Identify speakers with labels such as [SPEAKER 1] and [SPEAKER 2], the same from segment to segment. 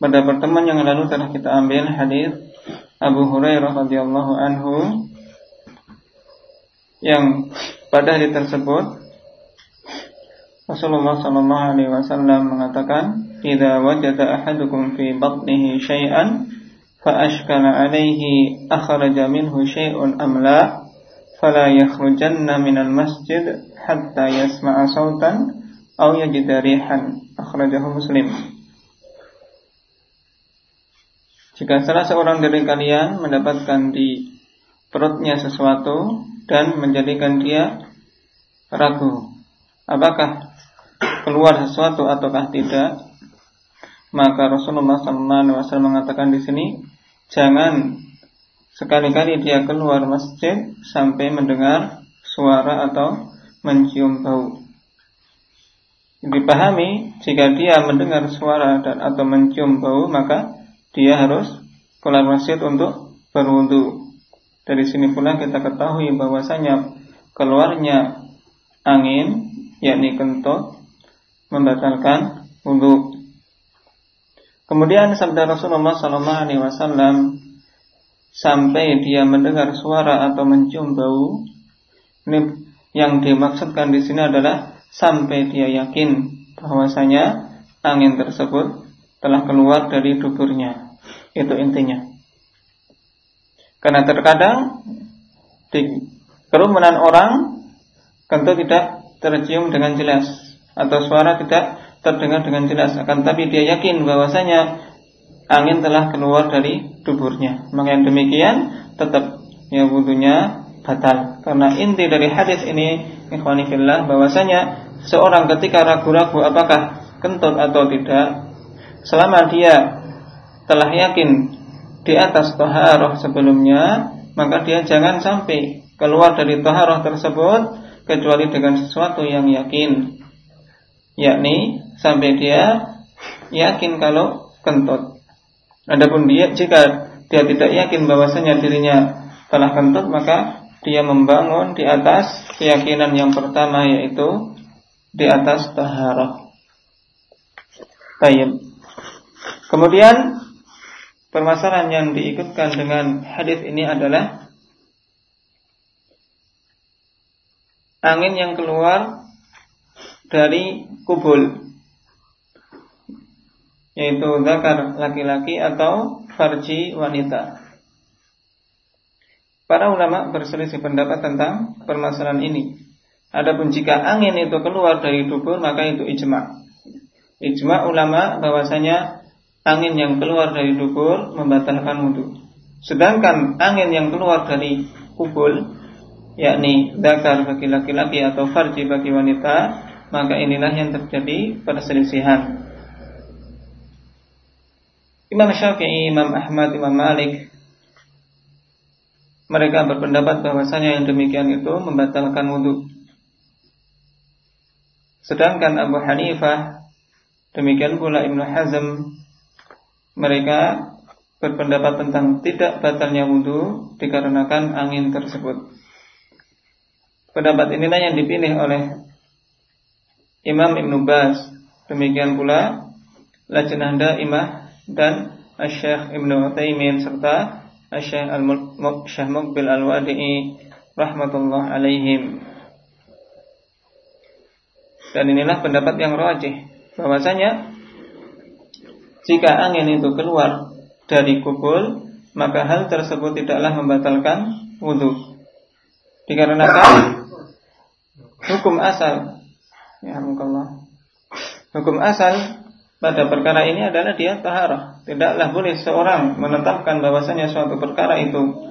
[SPEAKER 1] Pada pertemuan yang lalu telah kita ambil hadis Abu Hurairah radhiyallahu anhu yang pada hari tersebut Rasulullah sallallahu alaihi wasallam mengatakan, "Idza wajada ahadukum fi batnihi syai'an fa ashkala alaihi akhraja minhu syai'un am la, fala yakhrujanna minal masjid hatta yasma'a sautan aw yajida rihan." Akhrajahu Muslim. Jika salah seorang dari kalian mendapatkan di perutnya sesuatu dan menjadikan dia ragu, apakah keluar sesuatu ataukah tidak, maka Rasulullah SAW mengatakan di sini, jangan sekali-kali dia keluar masjid sampai mendengar suara atau mencium bau. Dipahami, jika dia mendengar suara dan atau mencium bau, maka dia harus keluar masjid untuk berwudu. Dari sini pula kita ketahui bahwasanya keluarnya angin yakni kentut membatalkan wudu. Kemudian sabda Rasulullah sallallahu alaihi wasallam sampai dia mendengar suara atau mencium bau. Ini yang dimaksudkan di sini adalah sampai dia yakin bahwasanya angin tersebut telah keluar dari duburnya. Itu intinya. Karena terkadang di kerumunan orang tentu tidak tercium dengan jelas atau suara tidak terdengar dengan jelas akan tapi dia yakin bahwasanya angin telah keluar dari duburnya maka yang demikian tetap ya wudhunya batal karena inti dari hadis ini ikhwanifillah bahwasanya seorang ketika ragu-ragu apakah kentut atau tidak selama dia telah yakin di atas toharoh sebelumnya, maka dia jangan sampai keluar dari toharoh tersebut kecuali dengan sesuatu yang yakin, yakni sampai dia yakin kalau kentut. Adapun dia jika dia tidak yakin bahwasanya dirinya telah kentut, maka dia membangun di atas keyakinan yang pertama yaitu di atas taharah. Baik. Kemudian permasalahan yang diikutkan dengan hadis ini adalah angin yang keluar dari kubul yaitu zakar laki-laki atau farji wanita. Para ulama berselisih pendapat tentang permasalahan ini. Adapun jika angin itu keluar dari dubur maka itu ijma. Ijma ulama bahwasanya angin yang keluar dari dubur membatalkan wudhu. Sedangkan angin yang keluar dari kubul, yakni dakar bagi laki-laki atau farji bagi wanita, maka inilah yang terjadi perselisihan. Imam Syafi'i, Imam Ahmad, Imam Malik mereka berpendapat bahwasanya yang demikian itu membatalkan wudhu. Sedangkan Abu Hanifah, demikian pula Ibnu Hazm mereka berpendapat tentang tidak batalnya wudhu dikarenakan angin tersebut. Pendapat inilah yang dipilih oleh Imam Ibn Bas. Demikian pula Lajnah Daimah dan Syekh Ibn Utsaimin serta Syekh Al-Syekh Muqbil Al-Wadi'i rahmatullah alaihim. Dan inilah pendapat yang rajih bahwasanya jika angin itu keluar dari kubul, maka hal tersebut tidaklah membatalkan wudhu. Dikarenakan hukum asal, ya Allah, hukum asal pada perkara ini adalah dia taharah. Tidaklah boleh seorang menetapkan bahwasanya suatu perkara itu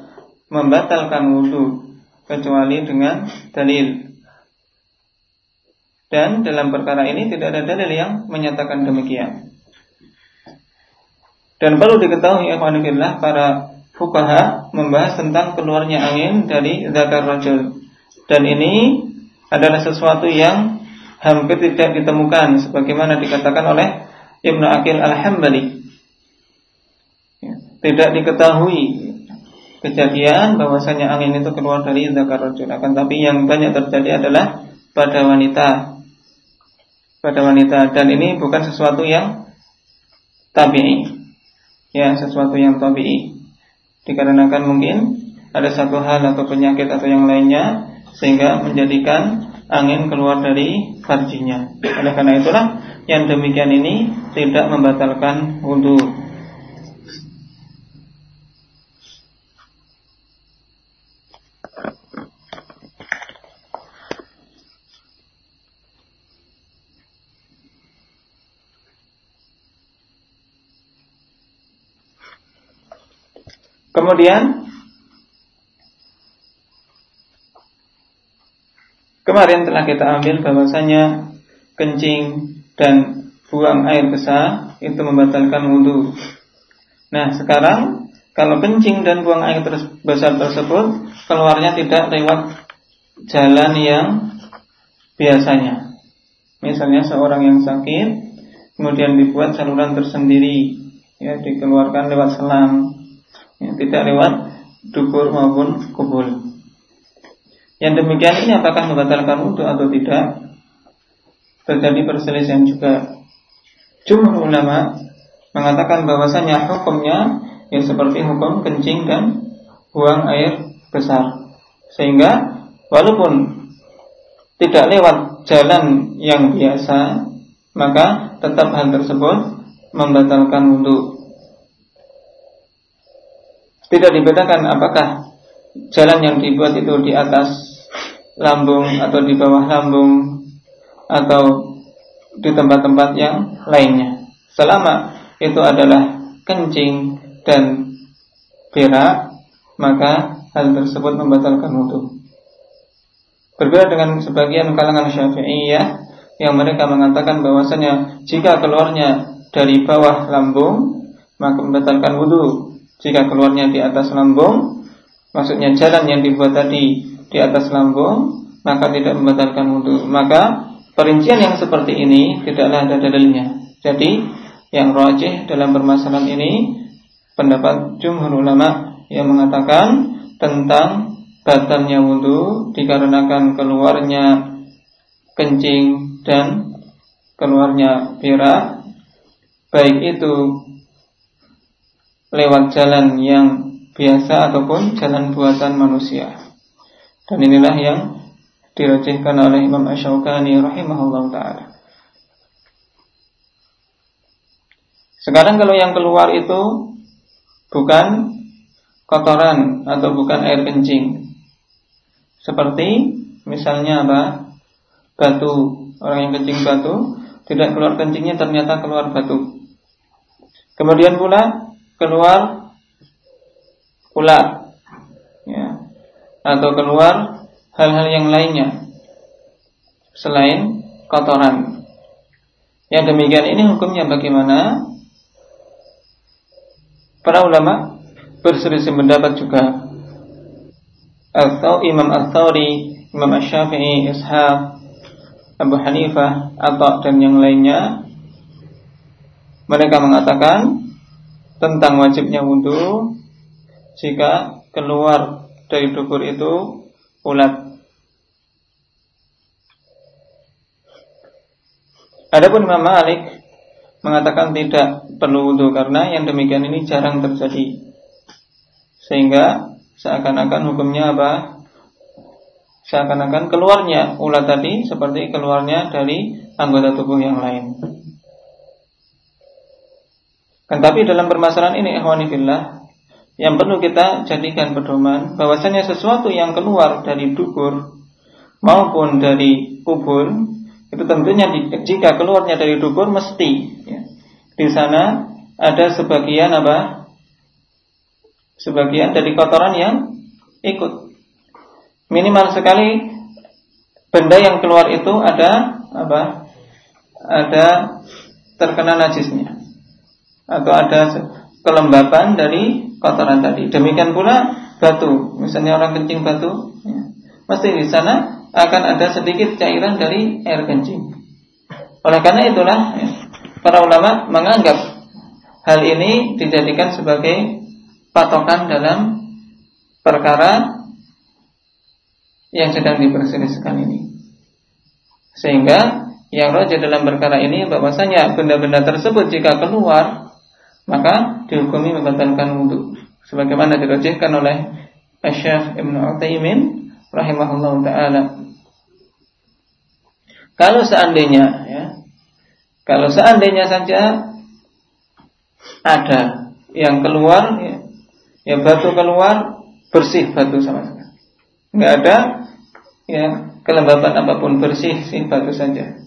[SPEAKER 1] membatalkan wudhu kecuali dengan dalil. Dan dalam perkara ini tidak ada dalil yang menyatakan demikian. Dan perlu diketahui ikhwanillah para fukaha membahas tentang keluarnya angin dari zakar rajul. Dan ini adalah sesuatu yang hampir tidak ditemukan sebagaimana dikatakan oleh Ibnu Akil Al-Hambali. Ya, tidak diketahui kejadian bahwasanya angin itu keluar dari zakar rajul. Akan tapi yang banyak terjadi adalah pada wanita. Pada wanita dan ini bukan sesuatu yang tabi'i ya sesuatu yang tabii dikarenakan mungkin ada satu hal atau penyakit atau yang lainnya sehingga menjadikan angin keluar dari farjinya. Oleh karena itulah yang demikian ini tidak membatalkan wudhu. Kemudian kemarin telah kita ambil bahwasanya kencing dan buang air besar itu membatalkan wudhu. Nah sekarang kalau kencing dan buang air besar tersebut keluarnya tidak lewat jalan yang biasanya. Misalnya seorang yang sakit kemudian dibuat saluran tersendiri ya dikeluarkan lewat selang ya, tidak lewat dukur maupun kubul. Yang demikian ini apakah membatalkan wudhu atau tidak? Terjadi perselisihan juga. Jumhur ulama mengatakan bahwasanya hukumnya yang seperti hukum kencing dan buang air besar. Sehingga walaupun tidak lewat jalan yang biasa, maka tetap hal tersebut membatalkan wudhu. Tidak dibedakan apakah jalan yang dibuat itu di atas lambung atau di bawah lambung atau di tempat-tempat yang lainnya. Selama itu adalah kencing dan berak, maka hal tersebut membatalkan wudhu. Berbeda dengan sebagian kalangan syafi'iyah yang mereka mengatakan bahwasanya jika keluarnya dari bawah lambung maka membatalkan wudhu jika keluarnya di atas lambung, maksudnya jalan yang dibuat tadi di atas lambung, maka tidak membatalkan wudhu. Maka perincian yang seperti ini tidaklah ada dalilnya. Jadi yang rajih dalam permasalahan ini pendapat jumhur ulama yang mengatakan tentang batalnya wudhu dikarenakan keluarnya kencing dan keluarnya berak baik itu lewat jalan yang biasa ataupun jalan buatan manusia. Dan inilah yang dirajihkan oleh Imam Ash-Shawqani rahimahullah taala. Sekarang kalau yang keluar itu bukan kotoran atau bukan air kencing. Seperti misalnya apa? Batu. Orang yang kencing batu tidak keluar kencingnya ternyata keluar batu. Kemudian pula keluar ulat ya atau keluar hal-hal yang lainnya selain kotoran. Yang demikian ini hukumnya bagaimana? Para ulama berselisih pendapat juga. Atau Imam Al-Thawri, Imam Al-Syafi'i, Ishaq, Abu Hanifah, atau dan yang lainnya mereka mengatakan tentang wajibnya wudhu jika keluar dari dubur itu ulat. Adapun Imam Malik mengatakan tidak perlu wudhu karena yang demikian ini jarang terjadi. Sehingga seakan-akan hukumnya apa? Seakan-akan keluarnya ulat tadi seperti keluarnya dari anggota tubuh yang lain. Kan tapi dalam permasalahan ini ikhwanifillah yang perlu kita jadikan pedoman bahwasanya sesuatu yang keluar dari dubur maupun dari kubur itu tentunya jika keluarnya dari dubur mesti ya, di sana ada sebagian apa? Sebagian dari kotoran yang ikut. Minimal sekali benda yang keluar itu ada apa? Ada terkena najisnya atau ada kelembapan dari kotoran tadi. Demikian pula batu, misalnya orang kencing batu, ya, mesti di sana akan ada sedikit cairan dari air kencing. Oleh karena itulah ya, para ulama menganggap hal ini dijadikan sebagai patokan dalam perkara yang sedang diperselisihkan ini. Sehingga yang roja dalam perkara ini bahwasanya benda-benda tersebut jika keluar maka dihukumi membatalkan wudhu. Sebagaimana dirojihkan oleh Syekh Ibn Utsaimin rahimahullah taala. Kalau seandainya ya, kalau seandainya saja ada yang keluar ya, ya batu keluar bersih batu sama sekali. Enggak ada ya kelembapan apa pun bersih sih batu saja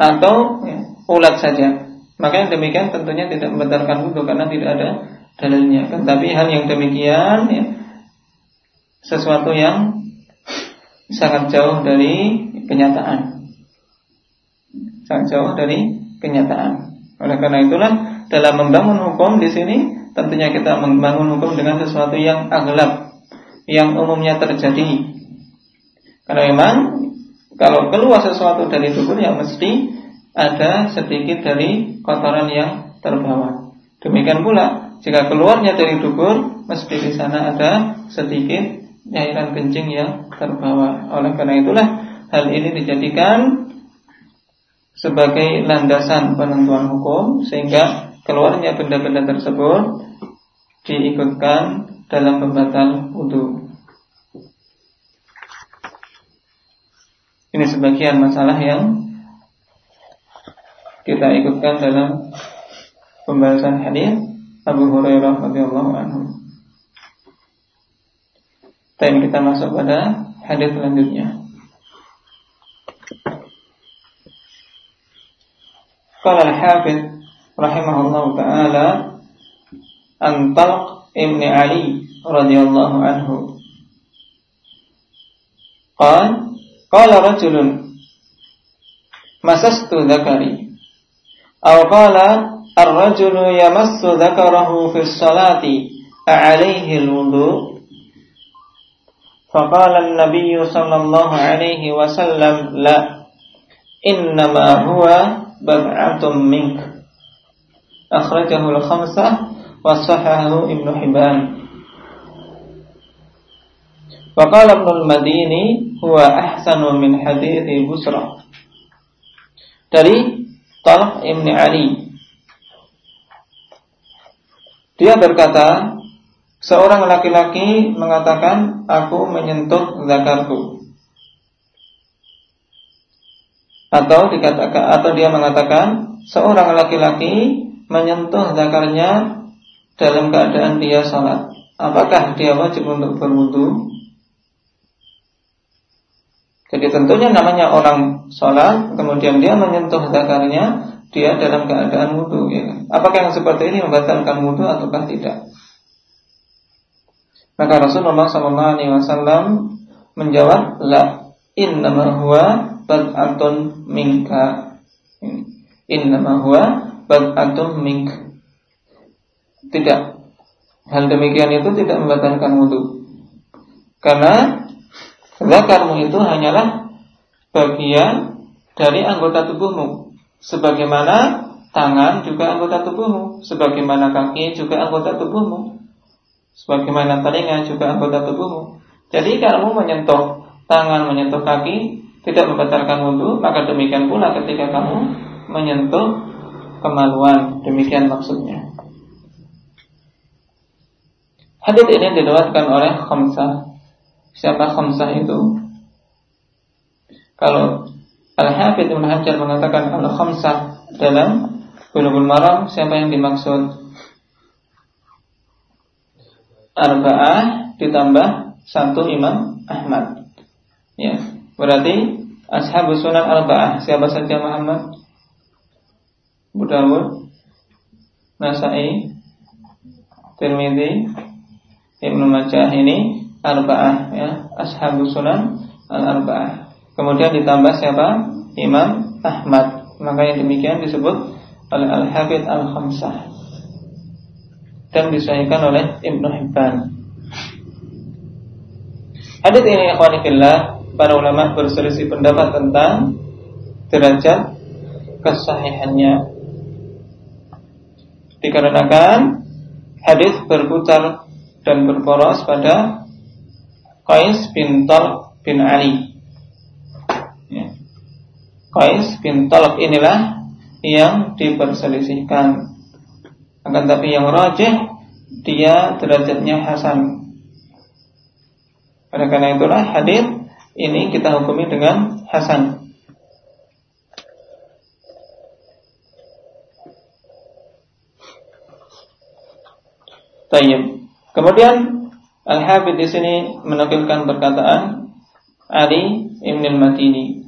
[SPEAKER 1] atau ya, ulat saja maka yang demikian tentunya tidak membatalkan wudhu karena tidak ada dalilnya. Tetapi hal yang demikian ya, sesuatu yang sangat jauh dari kenyataan. Sangat jauh dari kenyataan. Oleh karena itulah dalam membangun hukum di sini tentunya kita membangun hukum dengan sesuatu yang aglab yang umumnya terjadi. Karena memang kalau keluar sesuatu dari dubur yang mesti ada sedikit dari kotoran yang terbawa. Demikian pula jika keluarnya dari dubur mesti di sana ada sedikit cairan kencing yang terbawa. Oleh karena itulah hal ini dijadikan sebagai landasan penentuan hukum sehingga keluarnya benda-benda tersebut diikutkan dalam pembatal wudhu. Ini sebagian masalah yang kita ikutkan dalam pembahasan hadis Abu Hurairah radhiyallahu anhu. Dan kita masuk pada hadis selanjutnya. Qala al-Hafidz rahimahullah taala an Talq ibn Ali radhiyallahu anhu. Qala Qala rajulun masastu dzakari aw qala ar-rajulu yamassu dzakarahu fi sholati a'alaihi al-wudu فقال النبي صلى الله عليه وسلم لا إنما هو بضعة منك أخرجه الخمسة وصححه ابن حبان Faqala Ibnu madini huwa ahsanu min hadithi Busra. Dari Talq Ibn Ali. Dia berkata, seorang laki-laki mengatakan, aku menyentuh zakarku. Atau dikatakan atau dia mengatakan, seorang laki-laki menyentuh zakarnya dalam keadaan dia salat. Apakah dia wajib untuk berwudu? Jadi tentunya namanya orang sholat, kemudian dia menyentuh zakarnya, dia dalam keadaan wudhu. Ya. Apakah yang seperti ini membatalkan wudhu ataukah tidak? Maka Rasulullah SAW menjawab, la innama huwa bad'atun minka. Innama huwa bad'atun mink. Tidak. Hal demikian itu tidak membatalkan wudhu. Karena Zakarmu itu hanyalah bagian dari anggota tubuhmu. Sebagaimana tangan juga anggota tubuhmu, sebagaimana kaki juga anggota tubuhmu, sebagaimana telinga juga anggota tubuhmu. Jadi kalau menyentuh tangan, menyentuh kaki tidak membatalkan wudhu, maka demikian pula ketika kamu menyentuh kemaluan. Demikian maksudnya. Hadis ini diriwayatkan oleh Khamsah Siapa khamsah itu? Kalau Al-Hafidh Ibn Hajar mengatakan Al-Khamsah dalam Bulughul Maram Siapa yang dimaksud? Arba'ah ditambah satu Imam Ahmad Ya, berarti Ashabus Sunan Arba'ah Siapa saja Muhammad? Budawud Nasai Tirmidzi Ibnu Majah ini arba'ah ya, ashabu sunan al-arba'ah. Kemudian ditambah siapa? Imam Ahmad. Maka yang demikian disebut oleh Al-Hafidh Al-Khamsah. dan disahihkan oleh Ibnu Hibban. Hadis ini ikhwanillah para ulama berselisih pendapat tentang derajat kesahihannya. Dikarenakan hadis berputar dan berporos pada Qais bin Talq bin Ali. Ya. Qais bin Talq inilah yang diperselisihkan. Akan tapi yang rajih dia derajatnya hasan. Oleh karena itulah hadis ini kita hukumi dengan hasan. Tayyib. Kemudian Al-Hafidh di sini menukilkan perkataan Ali Ibn al-Matini.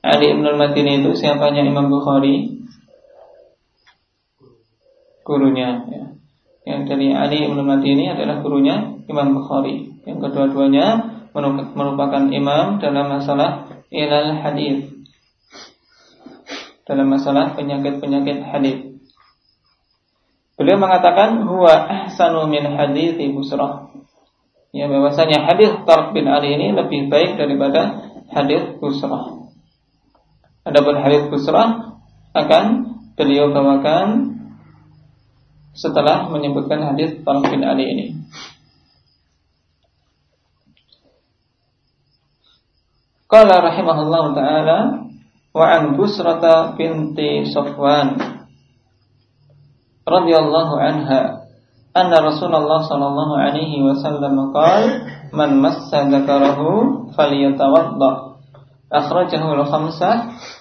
[SPEAKER 1] Ali Ibn al-Matini itu siapanya Imam Bukhari? Gurunya ya. Yang dari Ali Ibn al-Matini adalah gurunya Imam Bukhari. Yang kedua-duanya merupakan imam dalam masalah ilal hadis. Dalam masalah penyakit-penyakit hadis. Beliau mengatakan huwa ahsanu min hadithi Busrah. Ya bahwasanya hadis Tarq bin Ali ini lebih baik daripada hadis Busrah. Adapun hadis Busrah akan beliau bawakan setelah menyebutkan hadis Tarq bin Ali ini. Qala rahimahullah taala wa an Busrata binti Safwan radhiyallahu anha anna Rasulullah sallallahu alaihi wasallam qala man massa dzakarahu falyatawadda. Akhrajahu al-khamsah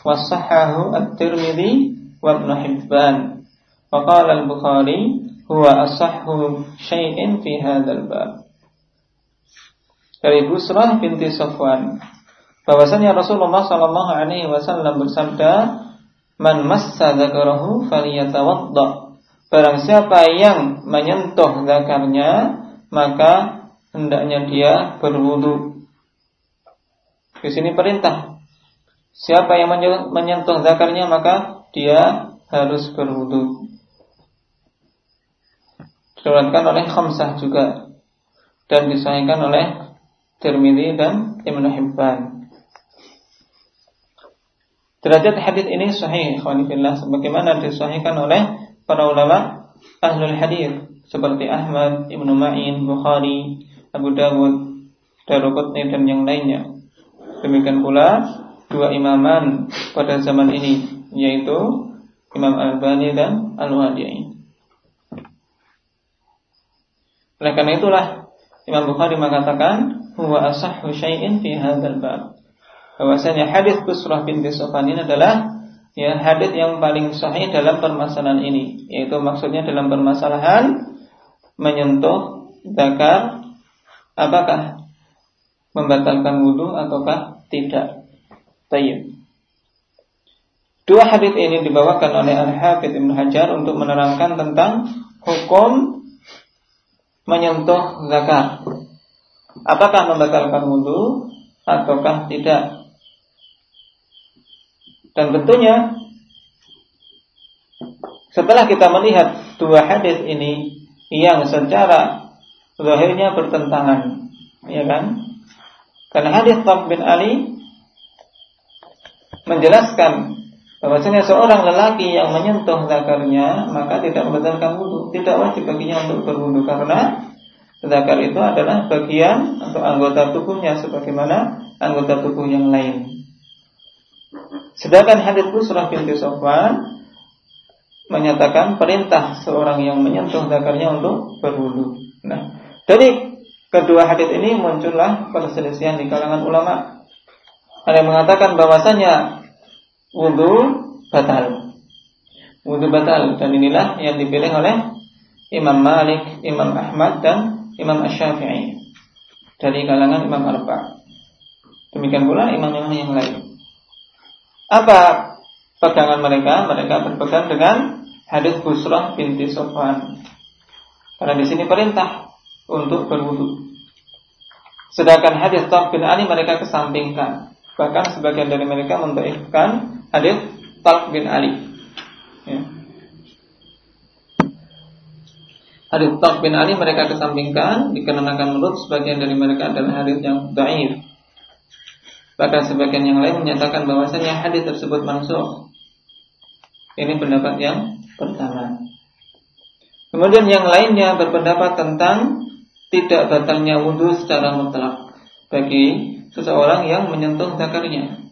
[SPEAKER 1] wa sahahu at-Tirmidzi wa Ibn Hibban. Wa qala al-Bukhari huwa asahhu dari Busrah binti Safwan. Bahwasanya Rasulullah sallallahu alaihi wasallam bersabda man massa dzakarahu Barang siapa yang menyentuh zakarnya Maka hendaknya dia berwudu. Di sini perintah. Siapa yang menyentuh zakarnya Maka dia harus berwudu. Diriwayatkan oleh Khamsah juga. Dan disahihkan oleh Tirmidzi dan Ibn Hibban. Derajat hadis ini sahih khawanibillah sebagaimana disahihkan oleh para ulama ahlul hadis seperti Ahmad, Ibnu Ma'in, Bukhari, Abu Dawud, Daruqutni dan yang lainnya. Demikian pula dua imaman pada zaman ini yaitu Imam Al-Bani dan Al-Wadi'i. Oleh karena itulah Imam Bukhari mengatakan huwa asahhu syai'in fi hadzal bab. Bahwasanya hadis Busrah binti Sufyan ini adalah ya hadis yang paling sahih dalam permasalahan ini yaitu maksudnya dalam permasalahan menyentuh zakar apakah membatalkan wudhu ataukah tidak? Tayyib. Dua hadis ini dibawakan oleh Al-Hafidz Ibnu Hajar untuk menerangkan tentang hukum menyentuh zakar. Apakah membatalkan wudhu ataukah tidak dan tentunya setelah kita melihat dua hadis ini yang secara zahirnya bertentangan, ya kan? Karena hadis Tab bin Ali menjelaskan bahwasanya seorang lelaki yang menyentuh zakarnya maka tidak membatalkan wudhu, tidak wajib baginya untuk berwudhu karena zakar itu adalah bagian atau anggota tubuhnya sebagaimana anggota tubuh yang lain. Sedangkan hadis Busrah binti Sofwan menyatakan perintah seorang yang menyentuh zakarnya untuk berwudu. Nah, dari kedua hadis ini muncullah perselisihan di kalangan ulama. Ada yang mengatakan bahwasanya wudu batal. Wudu batal dan inilah yang dipilih oleh Imam Malik, Imam Ahmad dan Imam Asy-Syafi'i dari kalangan Imam Arba. Demikian pula imam-imam yang lain. Apa pegangan mereka? Mereka berpegang dengan hadis Busrah binti Sofwan. Karena di sini perintah untuk berwudu. Sedangkan hadis Talq bin Ali mereka kesampingkan. Bahkan sebagian dari mereka mendaifkan hadis Talq bin Ali. Ya. hadis Talq bin Ali mereka kesampingkan dikarenakan menurut sebagian dari mereka adalah hadis yang dhaif. Bahkan sebagian yang lain menyatakan bahwasanya hadis tersebut mansuh. Ini pendapat yang pertama. Kemudian yang lainnya berpendapat tentang tidak batalnya wudhu secara mutlak bagi seseorang yang menyentuh zakarnya.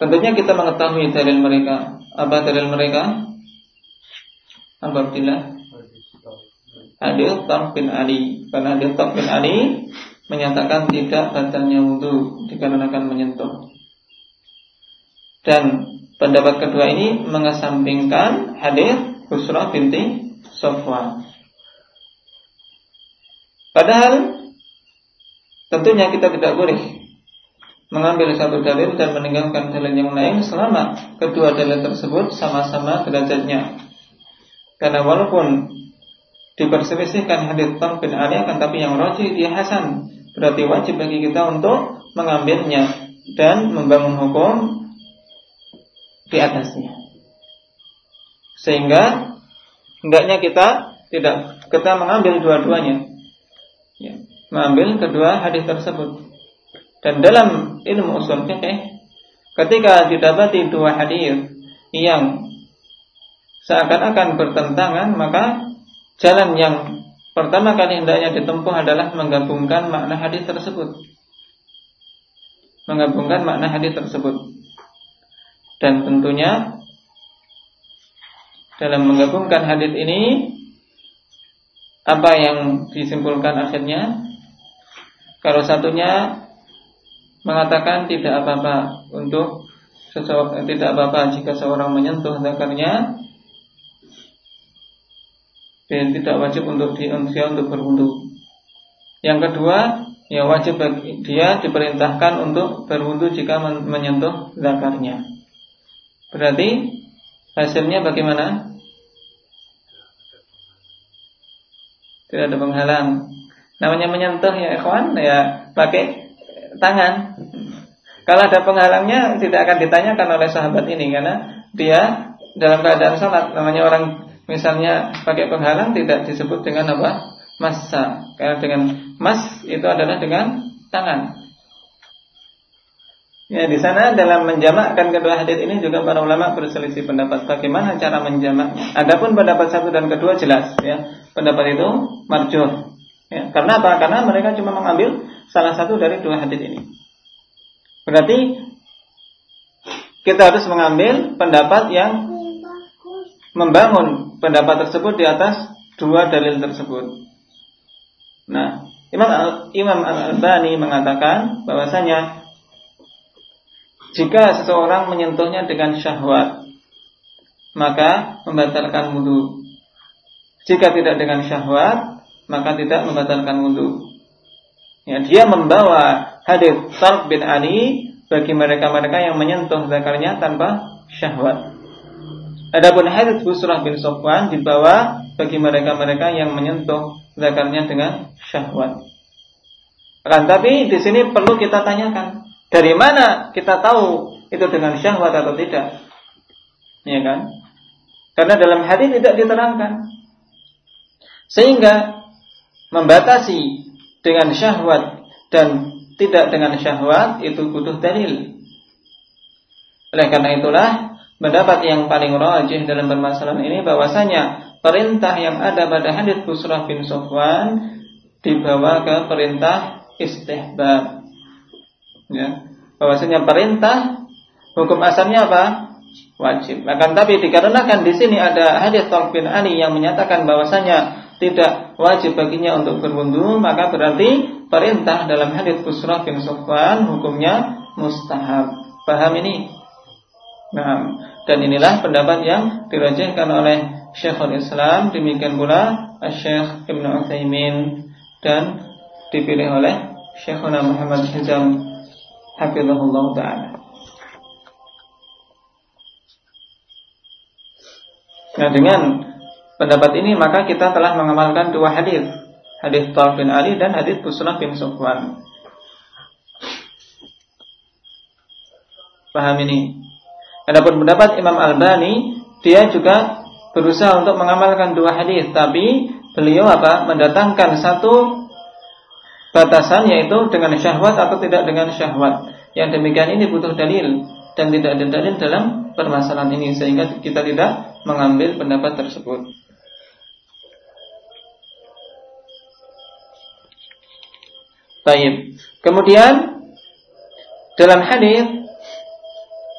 [SPEAKER 1] Tentunya kita mengetahui dalil mereka. Apa dalil mereka? Alhamdulillah. Hadis Talq bin Ali. Karena hadis Talq bin Ali menyatakan tidak batalnya wudhu dikarenakan menyentuh. Dan pendapat kedua ini mengesampingkan hadis Husra binti Sofwan. Padahal tentunya kita tidak boleh mengambil satu dalil dan meninggalkan dalil yang lain selama kedua dalil tersebut sama-sama derajatnya. Karena walaupun diperselisihkan hadis Tan bin Ali akan tapi yang roji dia hasan berarti wajib bagi kita untuk mengambilnya dan membangun hukum di atasnya. Sehingga hendaknya kita tidak kita mengambil dua-duanya. Ya, mengambil kedua hadis tersebut. Dan dalam ilmu usul fikih ketika didapati dua hadis yang seakan-akan bertentangan maka jalan yang pertama kali hendaknya ditempuh adalah menggabungkan makna hadis tersebut. Menggabungkan makna hadis tersebut. Dan tentunya dalam menggabungkan hadis ini apa yang disimpulkan akhirnya kalau satunya mengatakan tidak apa-apa untuk tidak apa-apa jika seorang menyentuh zakarnya dan tidak wajib untuk dia untuk berwudu. Yang kedua, ya wajib bagi dia diperintahkan untuk berwudu jika menyentuh zakarnya. Berarti hasilnya bagaimana? Tidak ada penghalang. Namanya menyentuh ya ikhwan ya pakai tangan. Kalau ada penghalangnya tidak akan ditanyakan oleh sahabat ini karena dia dalam keadaan salat namanya orang misalnya pakai penghalang tidak disebut dengan apa? massa. Karena dengan mas itu adalah dengan tangan. Ya di sana dalam menjamakkan kedua hadis ini juga para ulama berselisih pendapat bagaimana cara menjamaknya. Adapun pendapat satu dan kedua jelas ya. Pendapat itu marjuh. Ya, karena apa? Karena mereka cuma mengambil salah satu dari dua hadis ini. Berarti kita harus mengambil pendapat yang membangun pendapat tersebut di atas dua dalil tersebut. Nah, Imam Al Imam Al Albani mengatakan bahwasanya jika seseorang menyentuhnya dengan syahwat maka membatalkan wudhu. Jika tidak dengan syahwat maka tidak membatalkan wudhu. Ya, dia membawa hadis Talq bin Ali bagi mereka-mereka yang menyentuh zakarnya tanpa syahwat. Adapun hadis Busrah bin Sofwan dibawa bagi mereka-mereka yang menyentuh zakarnya dengan syahwat. Akan tapi di sini perlu kita tanyakan, dari mana kita tahu itu dengan syahwat atau tidak? Ya kan? Karena dalam hadis tidak diterangkan. Sehingga membatasi dengan syahwat dan tidak dengan syahwat itu butuh dalil. Oleh karena itulah pendapat yang paling rajih dalam permasalahan ini bahwasanya perintah yang ada pada hadis Busrah bin Sofwan dibawa ke perintah istihbab. Ya, bahwasanya perintah hukum asalnya apa? Wajib. Akan tapi dikarenakan di sini ada hadis Talq bin Ali yang menyatakan bahwasanya tidak wajib baginya untuk berwudu, maka berarti perintah dalam hadis Busrah bin Sofwan hukumnya mustahab. Paham ini? Nah, dan inilah pendapat yang dirajihkan oleh Syekhul Islam, demikian pula Syekh Ibn Utsaimin dan dipilih oleh Syekhuna Muhammad Hizam Hafizahullah Ta'ala. Nah dengan pendapat ini maka kita telah mengamalkan dua hadis, hadis Talq bin Ali dan hadis Busrah bin Sufwan. Paham ini? Adapun pendapat Imam Al-Bani, dia juga berusaha untuk mengamalkan dua hadis, tapi beliau apa? mendatangkan satu batasan yaitu dengan syahwat atau tidak dengan syahwat. Yang demikian ini butuh dalil dan tidak ada dalil dalam permasalahan ini sehingga kita tidak mengambil pendapat tersebut. Baik. Kemudian dalam hadis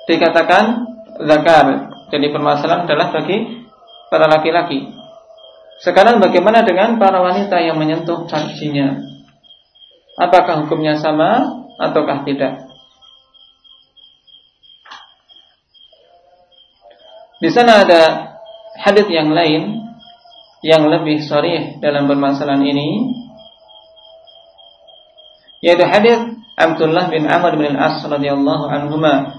[SPEAKER 1] dikatakan zakar. Jadi permasalahan adalah bagi para laki-laki. Sekarang bagaimana dengan para wanita yang menyentuh farjinya? Apakah hukumnya sama ataukah tidak? Di sana ada hadis yang lain yang lebih sorry dalam permasalahan ini yaitu hadis Abdullah bin Amr bin Al-As radhiyallahu anhuma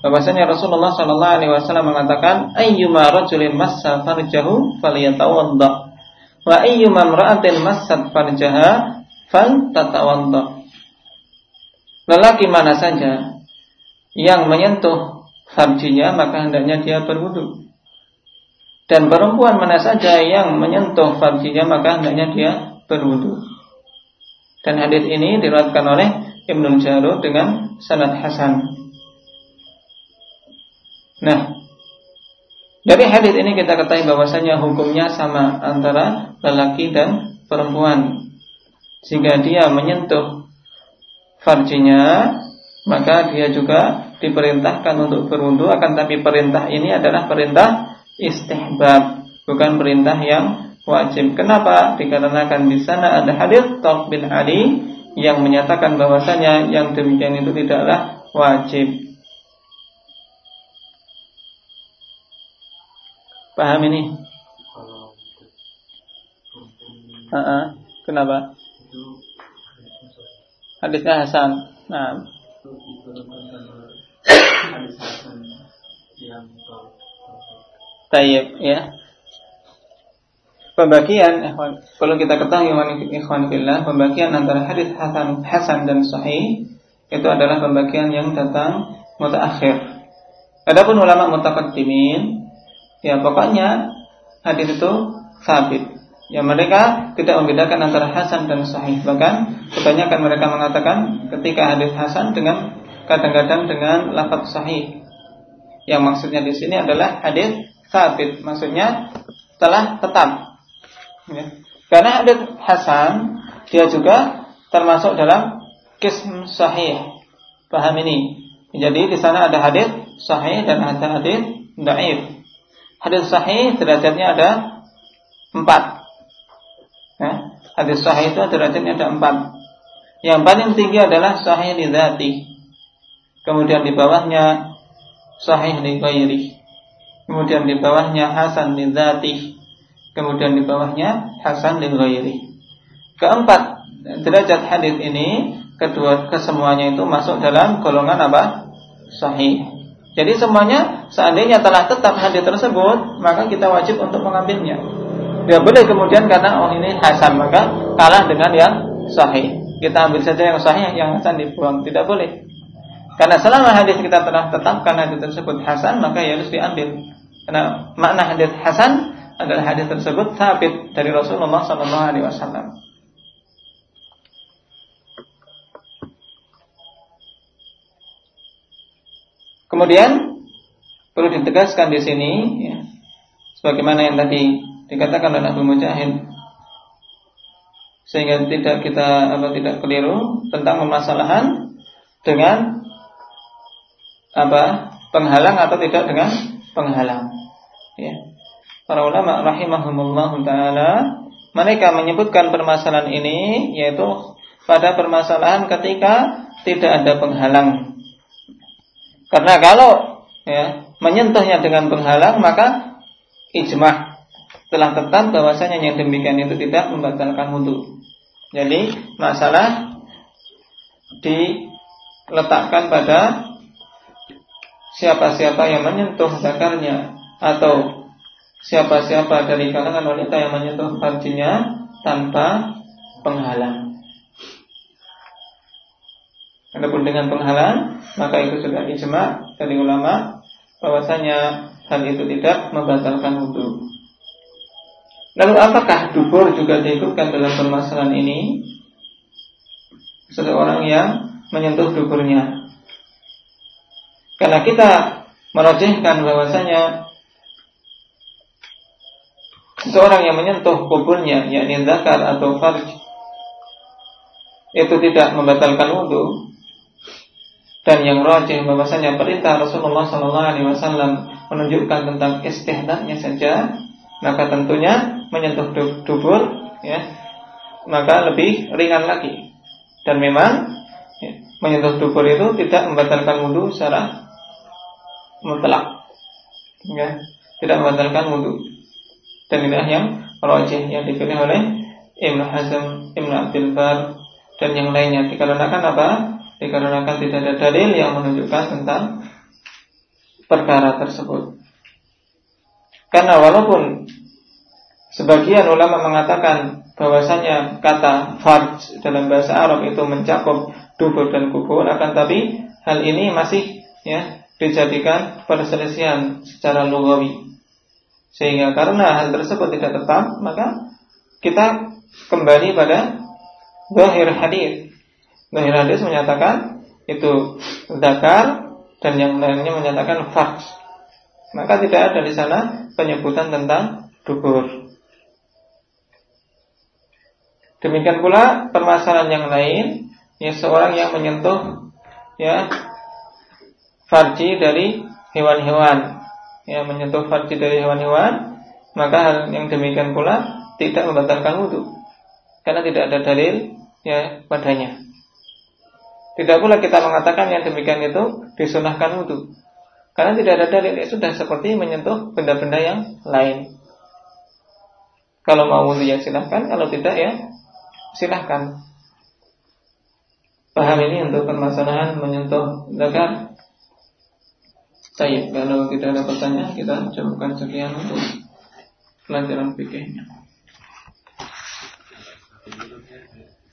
[SPEAKER 1] bahwasanya Rasulullah sallallahu alaihi wasallam mengatakan ayyuma rajulin massa farjahu falyatawadda wa ayyuma imra'atin massat farjaha faltatawadda lelaki mana saja yang menyentuh farjinya maka hendaknya dia berwudu. Dan perempuan mana saja yang menyentuh farjinya maka hendaknya dia berwudu. Dan hadis ini diriwayatkan oleh Ibnu Jarud dengan sanad hasan. Nah, dari hadis ini kita ketahui bahwasanya hukumnya sama antara lelaki dan perempuan. Jika dia menyentuh farjinya, maka dia juga diperintahkan untuk berwudu akan tapi perintah ini adalah perintah istihbab bukan perintah yang wajib. Kenapa? Dikarenakan di sana ada hadis Tawq bin Ali yang menyatakan bahwasanya yang demikian itu tidaklah wajib. Paham ini? Uh -uh. Kenapa? Hadisnya Hasan. Nah. Tayyib ya. Pembagian perlu kita ketahui ikhwan fillah, pembagian antara hadis hasan hasan dan sahih itu adalah pembagian yang datang mutaakhir. Adapun ulama mutaqaddimin ya pokoknya hadis itu sabit. Ya mereka tidak membedakan antara hasan dan sahih. Bahkan kebanyakan mereka mengatakan ketika hadis hasan dengan kadang-kadang dengan lafaz sahih. Yang maksudnya di sini adalah hadis sabit, maksudnya telah tetap. Ya. Karena hadis hasan dia juga termasuk dalam kism sahih. Paham ini? Jadi di sana ada hadis sahih dan ada hadis dhaif. Hadis sahih derajatnya ada empat. Ya. Hadis sahih itu derajatnya ada empat. Yang paling tinggi adalah sahih di Kemudian di bawahnya sahih li. Kemudian di bawahnya hasan li. Kemudian di bawahnya hasan li. Keempat, derajat hadis ini kedua kesemuanya itu masuk dalam golongan apa? Sahih. Jadi semuanya seandainya telah tetap hadis tersebut, maka kita wajib untuk mengambilnya. Tidak boleh kemudian karena oh ini hasan maka kalah dengan yang sahih. Kita ambil saja yang sahih, yang hasan dibuang. Tidak boleh. Karena selama hadis kita telah tetapkan hadis tersebut hasan, maka ya harus diambil. Karena makna hadis hasan adalah hadis tersebut sabit dari Rasulullah Sallallahu Alaihi Wasallam. Kemudian perlu ditegaskan di sini, ya, sebagaimana yang tadi dikatakan oleh Abu Mujahid, sehingga tidak kita apa tidak keliru tentang permasalahan dengan apa penghalang atau tidak dengan penghalang. Ya. Para ulama rahimahumullah taala mereka menyebutkan permasalahan ini yaitu pada permasalahan ketika tidak ada penghalang. Karena kalau ya, menyentuhnya dengan penghalang maka ijma telah tetap bahwasanya yang demikian itu tidak membatalkan wudhu. Jadi masalah diletakkan pada siapa-siapa yang menyentuh zakarnya atau siapa-siapa dari kalangan wanita yang menyentuh farjinya tanpa penghalang. Adapun dengan penghalang, maka itu sudah ijma dari ulama bahwasanya hal itu tidak membatalkan wudhu. Lalu apakah dubur juga diikutkan dalam permasalahan ini? Seseorang yang menyentuh duburnya. Karena kita merajihkan bahwasanya seseorang yang menyentuh kuburnya, yakni zakar atau farj, itu tidak membatalkan wudhu. Dan yang rajih bahwasanya perintah Rasulullah SAW menunjukkan tentang istihdahnya saja, maka tentunya menyentuh dubur, ya, maka lebih ringan lagi. Dan memang ya, menyentuh dubur itu tidak membatalkan wudhu secara mutlak, ya, tidak membatalkan wudhu. Dan inilah yang rojih yang dipilih oleh Ibn Hazm, Ibn Abdul Bar dan yang lainnya dikarenakan apa? Dikarenakan tidak ada dalil yang menunjukkan tentang perkara tersebut. Karena walaupun sebagian ulama mengatakan bahwasanya kata farj dalam bahasa Arab itu mencakup dubur dan kubur, akan tapi hal ini masih ya dijadikan perselisihan secara lugawi sehingga karena hal tersebut tidak tetap, maka kita kembali pada zahir hadis. Zahir hadis menyatakan itu zakar dan yang lainnya menyatakan faks. Maka tidak ada di sana penyebutan tentang dubur. Demikian pula permasalahan yang lain, ya seorang yang menyentuh ya farji dari hewan-hewan yang menyentuh farji dari hewan-hewan, maka hal yang demikian pula tidak membatalkan wudhu, karena tidak ada dalil ya padanya. Tidak pula kita mengatakan yang demikian itu disunahkan wudhu, karena tidak ada dalil. Ya sudah seperti menyentuh benda-benda yang lain. Kalau mau wudhu ya silahkan, kalau tidak ya silahkan. Paham ini untuk permasalahan menyentuh zakar saya kalau tidak ada pertanyaan kita cukupkan sekian untuk pelajaran fikihnya.